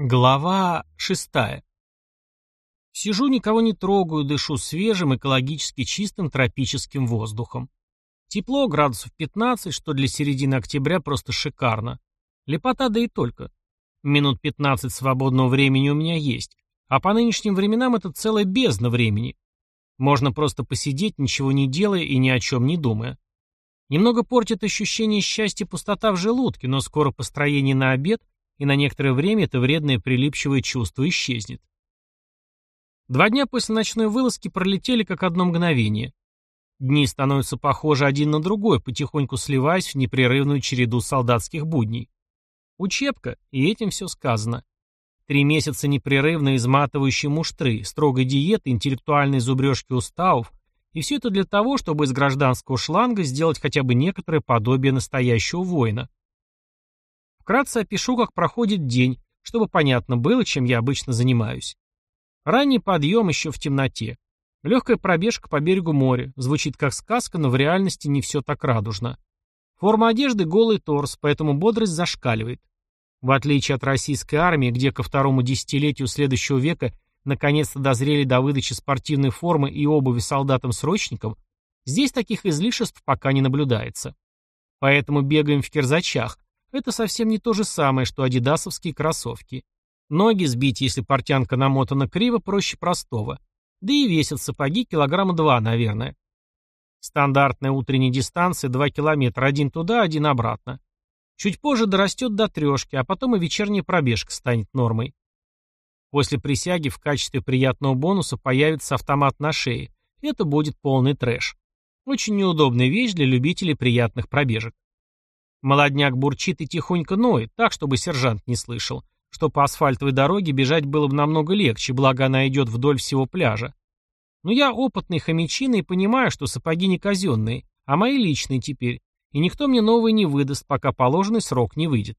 Глава шестая. Сижу, никого не трогаю, дышу свежим, экологически чистым тропическим воздухом. Тепло, градусов 15, что для середины октября просто шикарно. Лепота, да и только. Минут 15 свободного времени у меня есть, а по нынешним временам это целая бездна времени. Можно просто посидеть, ничего не делая и ни о чем не думая. Немного портит ощущение счастья пустота в желудке, но скоро построение на обед – и на некоторое время это вредное прилипчивое чувство исчезнет. Два дня после ночной вылазки пролетели как одно мгновение. Дни становятся похожи один на другой, потихоньку сливаясь в непрерывную череду солдатских будней. Учебка, и этим все сказано. Три месяца непрерывно изматывающей муштры, строгой диеты, интеллектуальной зубрежки уставов, и все это для того, чтобы из гражданского шланга сделать хотя бы некоторое подобие настоящего воина. Вкратце опишу, как проходит день, чтобы понятно было, чем я обычно занимаюсь. Ранний подъем еще в темноте. Легкая пробежка по берегу моря. Звучит как сказка, но в реальности не все так радужно. Форма одежды – голый торс, поэтому бодрость зашкаливает. В отличие от российской армии, где ко второму десятилетию следующего века наконец-то дозрели до выдачи спортивной формы и обуви солдатам-срочникам, здесь таких излишеств пока не наблюдается. Поэтому бегаем в кирзачах, это совсем не то же самое, что адидасовские кроссовки. Ноги сбить, если портянка намотана криво, проще простого. Да и весят сапоги килограмма два, наверное. Стандартная утренняя дистанция 2 километра, один туда, один обратно. Чуть позже дорастет до трешки, а потом и вечерняя пробежка станет нормой. После присяги в качестве приятного бонуса появится автомат на шее. Это будет полный трэш. Очень неудобная вещь для любителей приятных пробежек. Молодняк бурчит и тихонько ноет, так, чтобы сержант не слышал, что по асфальтовой дороге бежать было бы намного легче, благо она идет вдоль всего пляжа. Но я опытный хомячина и понимаю, что сапоги не казенные, а мои личные теперь, и никто мне новые не выдаст, пока положенный срок не выйдет.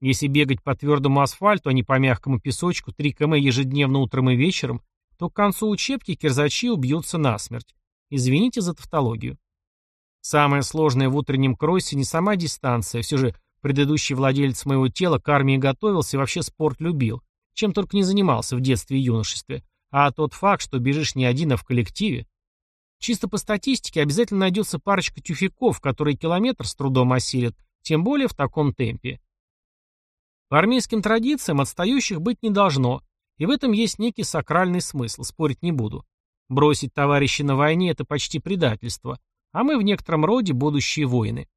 Если бегать по твердому асфальту, а не по мягкому песочку 3 км ежедневно утром и вечером, то к концу учебки кирзачи убьются насмерть. Извините за тавтологию. Самое сложное в утреннем кроссе не сама дистанция, все же предыдущий владелец моего тела к армии готовился и вообще спорт любил, чем только не занимался в детстве и юношестве, а тот факт, что бежишь не один, а в коллективе. Чисто по статистике обязательно найдется парочка тюфяков, которые километр с трудом осилят, тем более в таком темпе. По армейским традициям отстающих быть не должно, и в этом есть некий сакральный смысл, спорить не буду. Бросить товарища на войне – это почти предательство, а мы в некотором роде будущие воины.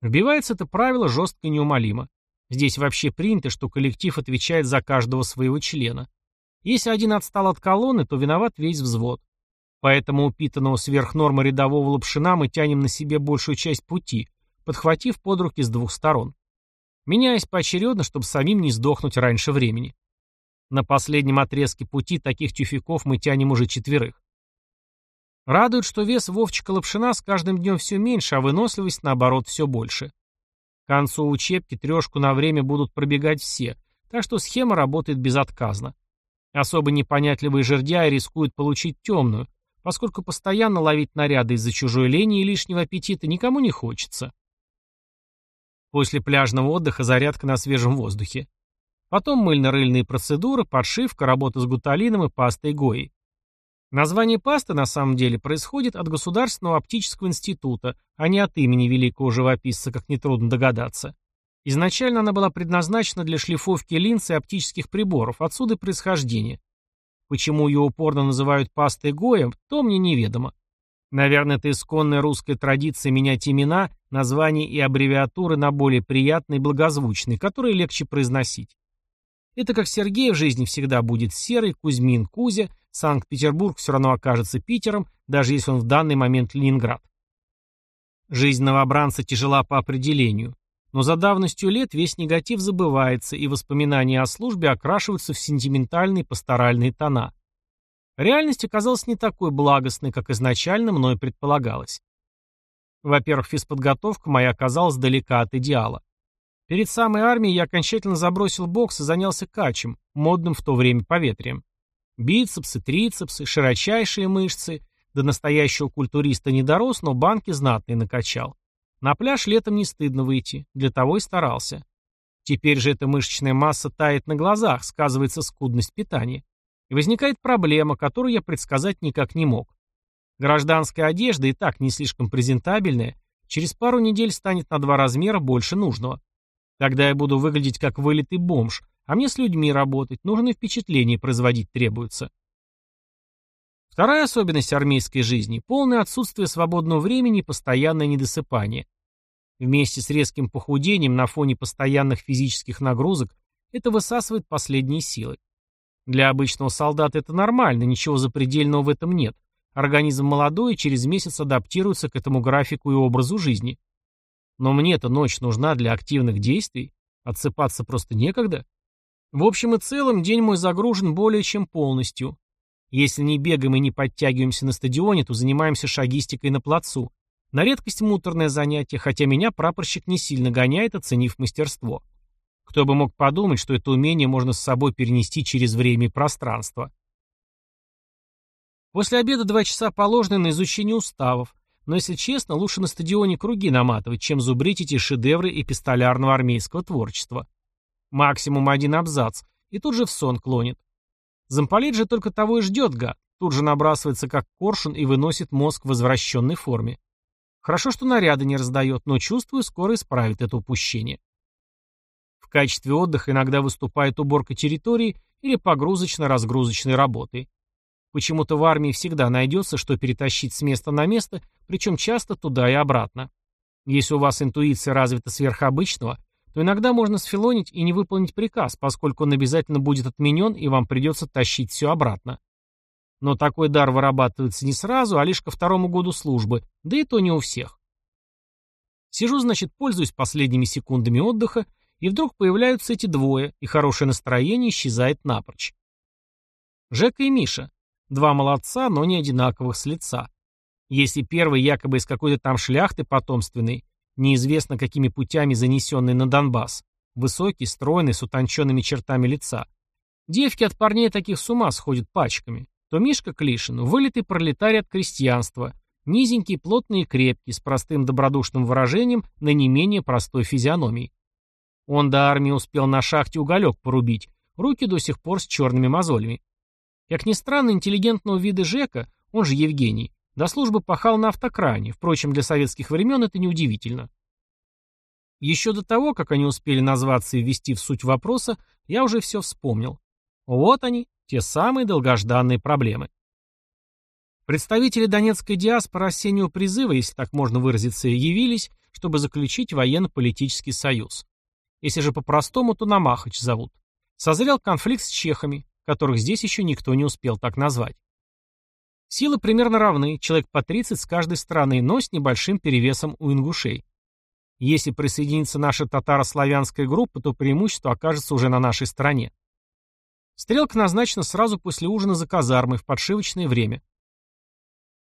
Вбивается это правило жестко и неумолимо. Здесь вообще принято, что коллектив отвечает за каждого своего члена. Если один отстал от колонны, то виноват весь взвод. Поэтому упитанного сверх нормы рядового лапшина мы тянем на себе большую часть пути, подхватив под руки с двух сторон. Меняясь поочередно, чтобы самим не сдохнуть раньше времени. На последнем отрезке пути таких тюфяков мы тянем уже четверых. Радует, что вес Вовчика Лапшина с каждым днем все меньше, а выносливость, наоборот, все больше. К концу учебки трешку на время будут пробегать все, так что схема работает безотказно. Особо непонятливые жердяи рискуют получить темную, поскольку постоянно ловить наряды из-за чужой лени и лишнего аппетита никому не хочется. После пляжного отдыха зарядка на свежем воздухе. Потом мыльно-рыльные процедуры, подшивка, работа с гуталином и пастой Гои. Название пасты на самом деле происходит от Государственного оптического института, а не от имени великого живописца, как нетрудно догадаться. Изначально она была предназначена для шлифовки линз и оптических приборов, отсюда происхождение. Почему ее упорно называют пастой Гоя, то мне неведомо. Наверное, это исконная русская традиция менять имена, названия и аббревиатуры на более приятные и благозвучные, которые легче произносить. Это как Сергей в жизни всегда будет Серый, Кузьмин, Кузя, Санкт-Петербург все равно окажется Питером, даже если он в данный момент Ленинград. Жизнь новобранца тяжела по определению, но за давностью лет весь негатив забывается, и воспоминания о службе окрашиваются в сентиментальные пасторальные тона. Реальность оказалась не такой благостной, как изначально мной предполагалось. Во-первых, физподготовка моя оказалась далека от идеала. Перед самой армией я окончательно забросил бокс и занялся качем, модным в то время поветрием. Бицепсы, трицепсы, широчайшие мышцы. До настоящего культуриста не дорос, но банки знатные накачал. На пляж летом не стыдно выйти, для того и старался. Теперь же эта мышечная масса тает на глазах, сказывается скудность питания. И возникает проблема, которую я предсказать никак не мог. Гражданская одежда, и так не слишком презентабельная, через пару недель станет на два размера больше нужного. Тогда я буду выглядеть как вылитый бомж, а мне с людьми работать, нужные впечатления производить требуется. Вторая особенность армейской жизни – полное отсутствие свободного времени и постоянное недосыпание. Вместе с резким похудением на фоне постоянных физических нагрузок это высасывает последние силы. Для обычного солдата это нормально, ничего запредельного в этом нет. Организм молодой и через месяц адаптируется к этому графику и образу жизни. Но мне-то ночь нужна для активных действий, отсыпаться просто некогда. В общем и целом, день мой загружен более чем полностью. Если не бегаем и не подтягиваемся на стадионе, то занимаемся шагистикой на плацу. На редкость муторное занятие, хотя меня прапорщик не сильно гоняет, оценив мастерство. Кто бы мог подумать, что это умение можно с собой перенести через время и пространство. После обеда два часа положены на изучение уставов, но, если честно, лучше на стадионе круги наматывать, чем зубрить эти шедевры эпистолярного армейского творчества. Максимум один абзац, и тут же в сон клонит. Замполит же только того и ждет, гад. Тут же набрасывается как коршун и выносит мозг в возвращенной форме. Хорошо, что наряды не раздает, но чувствую, скоро исправит это упущение. В качестве отдыха иногда выступает уборка территории или погрузочно-разгрузочной работы. Почему-то в армии всегда найдется, что перетащить с места на место, причем часто туда и обратно. Если у вас интуиция развита сверхобычного, то иногда можно сфилонить и не выполнить приказ, поскольку он обязательно будет отменен и вам придется тащить все обратно. Но такой дар вырабатывается не сразу, а лишь ко второму году службы, да и то не у всех. Сижу, значит, пользуюсь последними секундами отдыха, и вдруг появляются эти двое, и хорошее настроение исчезает напрочь. Жека и Миша. Два молодца, но не одинаковых с лица. Если первый якобы из какой-то там шляхты потомственной, неизвестно какими путями занесенный на Донбасс, высокий, стройный, с утонченными чертами лица. Девки от парней таких с ума сходят пачками. То Мишка Клишин, вылитый пролетарий от крестьянства, низенький, плотный и крепкий, с простым добродушным выражением на не менее простой физиономией. Он до армии успел на шахте уголек порубить, руки до сих пор с черными мозолями. Как ни странно, интеллигентного вида Жека, он же Евгений, до службы пахал на автокране, впрочем, для советских времен это неудивительно. Еще до того, как они успели назваться и ввести в суть вопроса, я уже все вспомнил. Вот они, те самые долгожданные проблемы. Представители донецкой диаспоры осеннего призыва, если так можно выразиться, явились, чтобы заключить военно-политический союз. Если же по-простому, то Намахач зовут. Созрел конфликт с чехами, которых здесь еще никто не успел так назвать. Силы примерно равны, человек по 30 с каждой стороны, но с небольшим перевесом у ингушей. Если присоединится наша татаро-славянская группа, то преимущество окажется уже на нашей стороне. Стрелка назначена сразу после ужина за казармой в подшивочное время.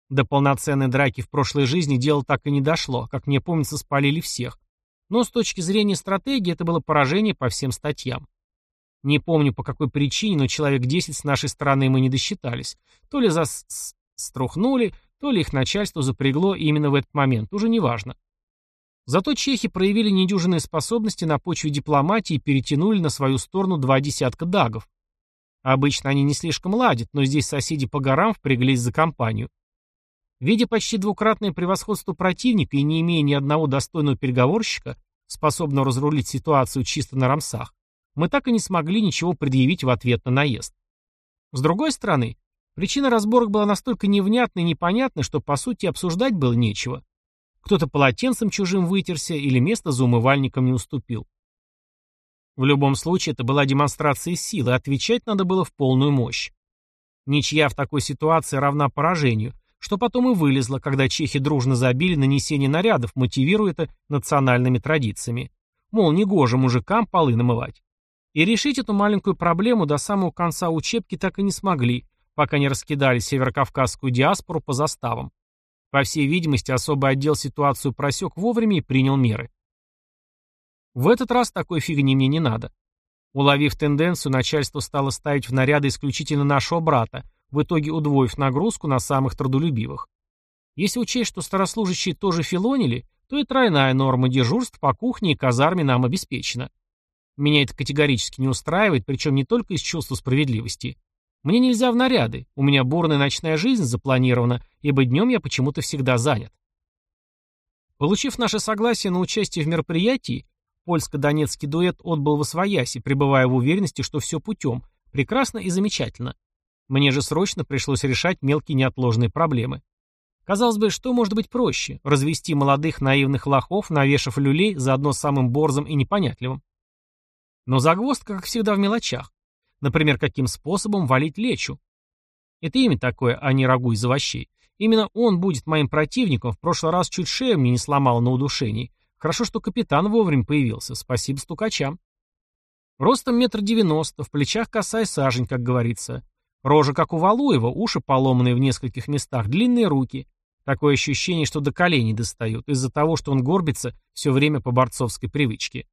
До полноценной драки в прошлой жизни дело так и не дошло, как мне помнится, спалили всех. Но с точки зрения стратегии это было поражение по всем статьям. Не помню по какой причине, но человек 10 с нашей стороны мы не досчитались. То ли заструхнули, то ли их начальство запрягло именно в этот момент, уже не важно. Зато чехи проявили недюжинные способности на почве дипломатии и перетянули на свою сторону два десятка дагов. Обычно они не слишком ладят, но здесь соседи по горам впряглись за компанию. Видя почти двукратное превосходство противника и не имея ни одного достойного переговорщика, способного разрулить ситуацию чисто на рамсах, мы так и не смогли ничего предъявить в ответ на наезд. С другой стороны, причина разборок была настолько невнятной и непонятной, что по сути обсуждать было нечего. Кто-то полотенцем чужим вытерся или место за умывальником не уступил. В любом случае, это была демонстрация силы, отвечать надо было в полную мощь. Ничья в такой ситуации равна поражению, что потом и вылезло, когда чехи дружно забили нанесение нарядов, мотивируя это национальными традициями. Мол, негоже мужикам полы намывать. И решить эту маленькую проблему до самого конца учебки так и не смогли, пока не раскидали северокавказскую диаспору по заставам. По всей видимости, особый отдел ситуацию просек вовремя и принял меры. В этот раз такой фигни мне не надо. Уловив тенденцию, начальство стало ставить в наряды исключительно нашего брата, в итоге удвоив нагрузку на самых трудолюбивых. Если учесть, что старослужащие тоже филонили, то и тройная норма дежурств по кухне и казарме нам обеспечена. Меня это категорически не устраивает, причем не только из чувства справедливости. Мне нельзя в наряды, у меня бурная ночная жизнь запланирована, ибо днем я почему-то всегда занят. Получив наше согласие на участие в мероприятии, польско-донецкий дуэт отбыл в Освояси, пребывая в уверенности, что все путем, прекрасно и замечательно. Мне же срочно пришлось решать мелкие неотложные проблемы. Казалось бы, что может быть проще? Развести молодых наивных лохов, навешав люлей, заодно самым борзым и непонятливым. Но загвоздка, как всегда, в мелочах. Например, каким способом валить лечу. Это имя такое, а не рагу из овощей. Именно он будет моим противником, в прошлый раз чуть шею мне не сломал на удушении. Хорошо, что капитан вовремя появился, спасибо стукачам. Ростом метр девяносто, в плечах косая сажень, как говорится. Рожа, как у Валуева, уши поломанные в нескольких местах, длинные руки. Такое ощущение, что до коленей достают, из-за того, что он горбится все время по борцовской привычке.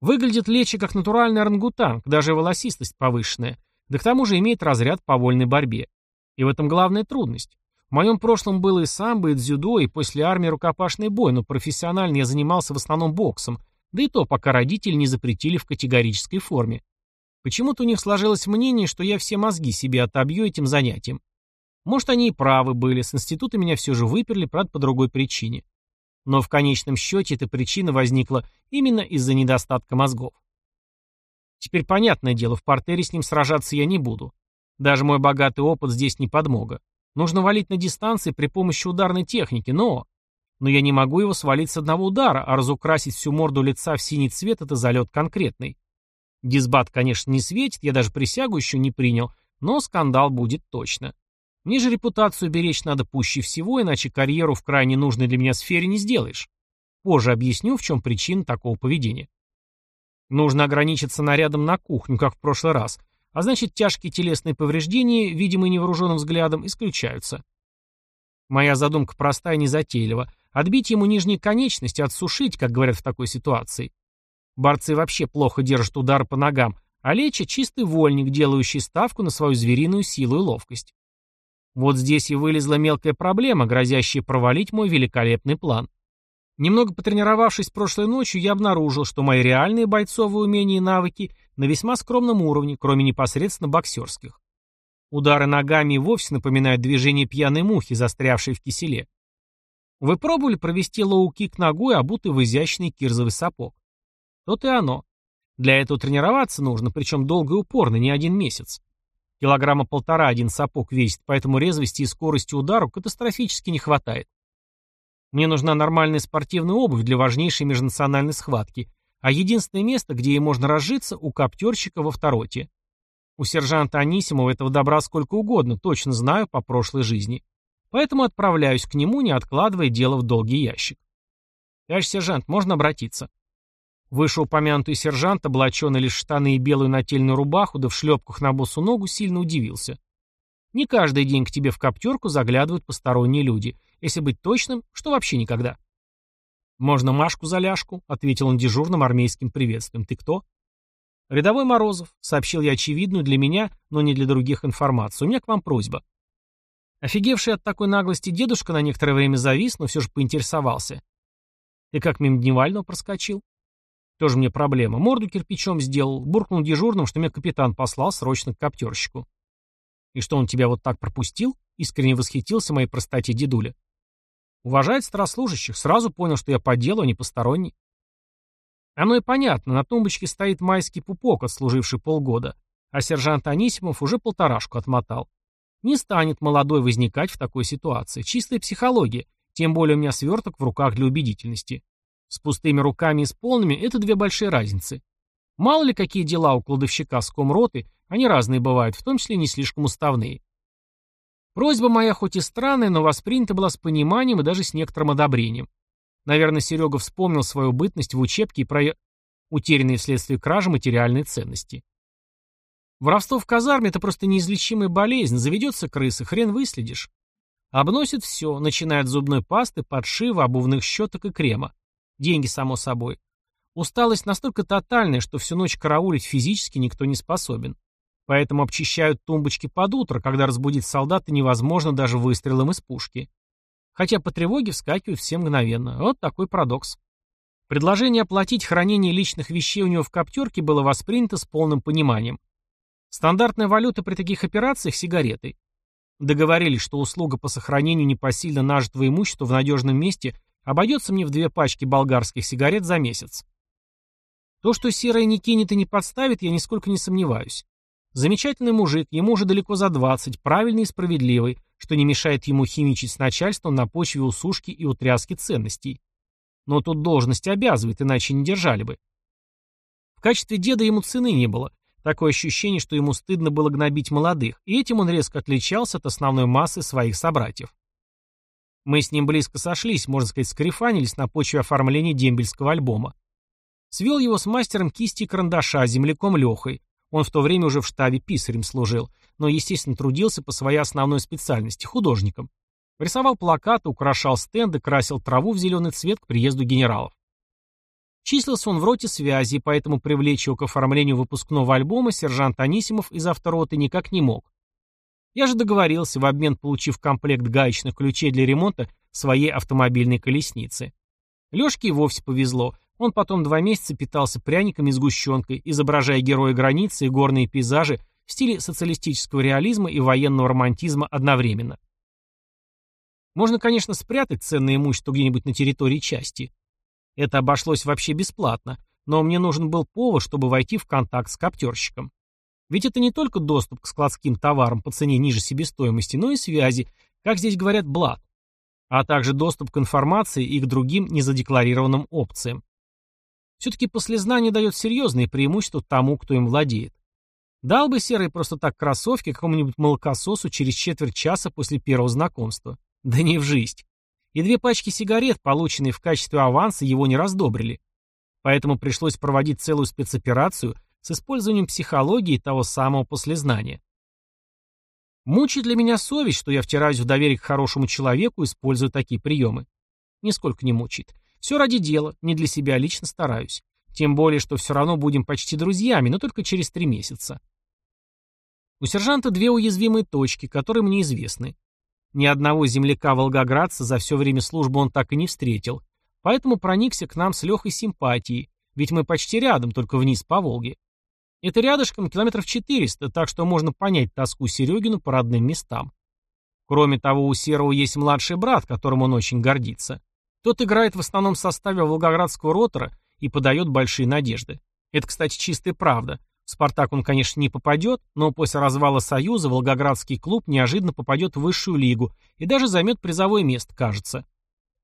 Выглядит Лечи как натуральный орангутанг, даже волосистость повышенная, да к тому же имеет разряд по вольной борьбе. И в этом главная трудность. В моем прошлом было и самбо, и дзюдо, и после армии рукопашный бой, но профессионально я занимался в основном боксом, да и то, пока родители не запретили в категорической форме. Почему-то у них сложилось мнение, что я все мозги себе отобью этим занятием. Может, они и правы были, с института меня все же выперли, правда, по другой причине. Но в конечном счете эта причина возникла именно из-за недостатка мозгов. Теперь понятное дело, в портере с ним сражаться я не буду. Даже мой богатый опыт здесь не подмога. Нужно валить на дистанции при помощи ударной техники, но... Но я не могу его свалить с одного удара, а разукрасить всю морду лица в синий цвет — это залет конкретный. Дисбат, конечно, не светит, я даже присягу еще не принял, но скандал будет точно. Мне же репутацию беречь надо пуще всего, иначе карьеру в крайне нужной для меня сфере не сделаешь. Позже объясню, в чем причина такого поведения. Нужно ограничиться нарядом на кухню, как в прошлый раз, а значит тяжкие телесные повреждения, видимые невооруженным взглядом, исключаются. Моя задумка простая и незатейлива. Отбить ему нижние конечности, отсушить, как говорят в такой ситуации. Борцы вообще плохо держат удар по ногам, а Леча — чистый вольник, делающий ставку на свою звериную силу и ловкость. Вот здесь и вылезла мелкая проблема, грозящая провалить мой великолепный план. Немного потренировавшись прошлой ночью, я обнаружил, что мои реальные бойцовые умения и навыки на весьма скромном уровне, кроме непосредственно боксерских. Удары ногами вовсе напоминают движение пьяной мухи, застрявшей в киселе. Вы пробовали провести лоу-кик ногой, обутой в изящный кирзовый сапог? То-то и оно. Для этого тренироваться нужно, причем долго и упорно, не один месяц. Килограмма полтора один сапог весит, поэтому резвости и скорости удару катастрофически не хватает. Мне нужна нормальная спортивная обувь для важнейшей межнациональной схватки, а единственное место, где ей можно разжиться, у коптерщика во второте. У сержанта Анисимова этого добра сколько угодно, точно знаю по прошлой жизни. Поэтому отправляюсь к нему, не откладывая дело в долгий ящик. Товарищ сержант, можно обратиться? Вышеупомянутый сержант, облаченный лишь штаны и белую нательную рубаху, да в шлепках на босу ногу, сильно удивился. Не каждый день к тебе в коптерку заглядывают посторонние люди. Если быть точным, что вообще никогда. «Можно Машку за ляжку», — ответил он дежурным армейским приветствием. «Ты кто?» «Рядовой Морозов», — сообщил я очевидную для меня, но не для других информацию. «У меня к вам просьба». Офигевший от такой наглости дедушка на некоторое время завис, но все же поинтересовался. «Ты как мимо Дневального проскочил?» Тоже мне проблема. Морду кирпичом сделал, буркнул дежурным, что меня капитан послал срочно к коптерщику. И что он тебя вот так пропустил? Искренне восхитился моей простоте дедуля. Уважает старослужащих, сразу понял, что я по делу, а не посторонний. Оно и понятно, на тумбочке стоит майский пупок, отслуживший полгода, а сержант Анисимов уже полторашку отмотал. Не станет молодой возникать в такой ситуации. Чистая психология, тем более у меня сверток в руках для убедительности. С пустыми руками и с полными – это две большие разницы. Мало ли какие дела у кладовщика с комроты, они разные бывают, в том числе не слишком уставные. Просьба моя хоть и странная, но воспринята была с пониманием и даже с некоторым одобрением. Наверное, Серега вспомнил свою бытность в учебке и про утерянные вследствие кражи материальные ценности. Воровство в казарме – это просто неизлечимая болезнь, заведется крыса, хрен выследишь. Обносит все, начиная от зубной пасты, подшива, обувных щеток и крема. Деньги, само собой. Усталость настолько тотальная, что всю ночь караулить физически никто не способен. Поэтому обчищают тумбочки под утро, когда разбудить солдата невозможно даже выстрелом из пушки. Хотя по тревоге вскакивают все мгновенно. Вот такой парадокс. Предложение оплатить хранение личных вещей у него в коптерке было воспринято с полным пониманием. Стандартная валюта при таких операциях – сигареты. Договорились, что услуга по сохранению непосильно нажитого имущества в надежном месте обойдется мне в две пачки болгарских сигарет за месяц. То, что Серая не кинет и не подставит, я нисколько не сомневаюсь. Замечательный мужик, ему уже далеко за 20, правильный и справедливый, что не мешает ему химичить с начальством на почве усушки и утряски ценностей. Но тут должность обязывает, иначе не держали бы. В качестве деда ему цены не было. Такое ощущение, что ему стыдно было гнобить молодых, и этим он резко отличался от основной массы своих собратьев. Мы с ним близко сошлись, можно сказать, скрифанились на почве оформления дембельского альбома. Свел его с мастером кисти и карандаша, земляком Лехой. Он в то время уже в штабе писарем служил, но, естественно, трудился по своей основной специальности – художником. Рисовал плакаты, украшал стенды, красил траву в зеленый цвет к приезду генералов. Числился он в роте связи, поэтому привлечь его к оформлению выпускного альбома сержант Анисимов из автороты никак не мог. Я же договорился, в обмен получив комплект гаечных ключей для ремонта своей автомобильной колесницы. Лёшке и вовсе повезло. Он потом два месяца питался пряниками и сгущенкой, изображая героя границы и горные пейзажи в стиле социалистического реализма и военного романтизма одновременно. Можно, конечно, спрятать ценное имущество где-нибудь на территории части. Это обошлось вообще бесплатно, но мне нужен был повод, чтобы войти в контакт с коптерщиком. Ведь это не только доступ к складским товарам по цене ниже себестоимости, но и связи, как здесь говорят, блат, а также доступ к информации и к другим незадекларированным опциям. Все-таки послезнание дает серьезные преимущества тому, кто им владеет. Дал бы серый просто так кроссовки какому-нибудь молокососу через четверть часа после первого знакомства. Да не в жизнь. И две пачки сигарет, полученные в качестве аванса, его не раздобрили. Поэтому пришлось проводить целую спецоперацию с использованием психологии того самого послезнания. Мучает для меня совесть, что я втираюсь в доверие к хорошему человеку, используя такие приемы. Нисколько не мучает. Все ради дела, не для себя лично стараюсь. Тем более, что все равно будем почти друзьями, но только через три месяца. У сержанта две уязвимые точки, которые мне известны. Ни одного земляка-волгоградца за все время службы он так и не встретил, поэтому проникся к нам с легкой симпатией, ведь мы почти рядом, только вниз по Волге. Это рядышком километров 400, так что можно понять тоску Серегину по родным местам. Кроме того, у Серого есть младший брат, которым он очень гордится. Тот играет в основном составе волгоградского ротора и подает большие надежды. Это, кстати, чистая правда. В «Спартак» он, конечно, не попадет, но после развала Союза Волгоградский клуб неожиданно попадет в высшую лигу и даже займет призовое место, кажется.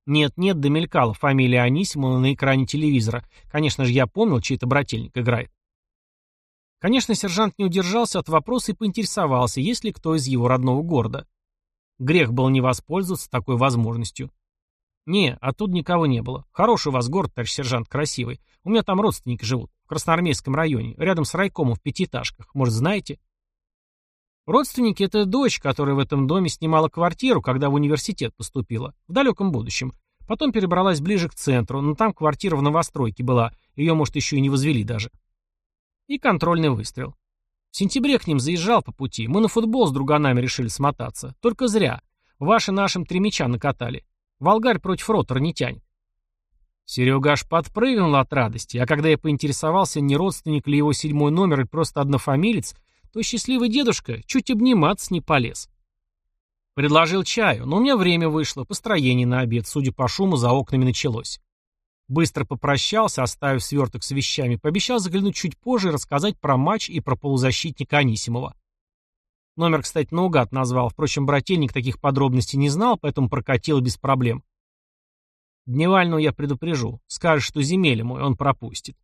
Нет-нет, домелькала фамилия Анисимова на экране телевизора. Конечно же, я помнил, чей это брательник играет. Конечно, сержант не удержался от вопроса и поинтересовался, есть ли кто из его родного города. Грех был не воспользоваться такой возможностью. «Не, оттуда никого не было. Хороший у вас город, товарищ сержант, красивый. У меня там родственники живут. Красноармейском районе, рядом с райкомом в пятиэтажках. Может, знаете? Родственники — это дочь, которая в этом доме снимала квартиру, когда в университет поступила. В далеком будущем. Потом перебралась ближе к центру, но там квартира в новостройке была. Ее, может, еще и не возвели даже. И контрольный выстрел. В сентябре к ним заезжал по пути. Мы на футбол с друганами решили смотаться. Только зря. Ваши нашим три мяча накатали. Волгарь против ротора не тянет. Серега аж подпрыгнул от радости, а когда я поинтересовался, не родственник ли его седьмой номер и просто однофамилец, то счастливый дедушка чуть обниматься не полез. Предложил чаю, но у меня время вышло, построение на обед, судя по шуму, за окнами началось. Быстро попрощался, оставив сверток с вещами, пообещал заглянуть чуть позже и рассказать про матч и про полузащитника Анисимова. Номер, кстати, наугад назвал, впрочем, брательник таких подробностей не знал, поэтому прокатил без проблем. Дневального я предупрежу. Скажешь, что земель мой, он пропустит.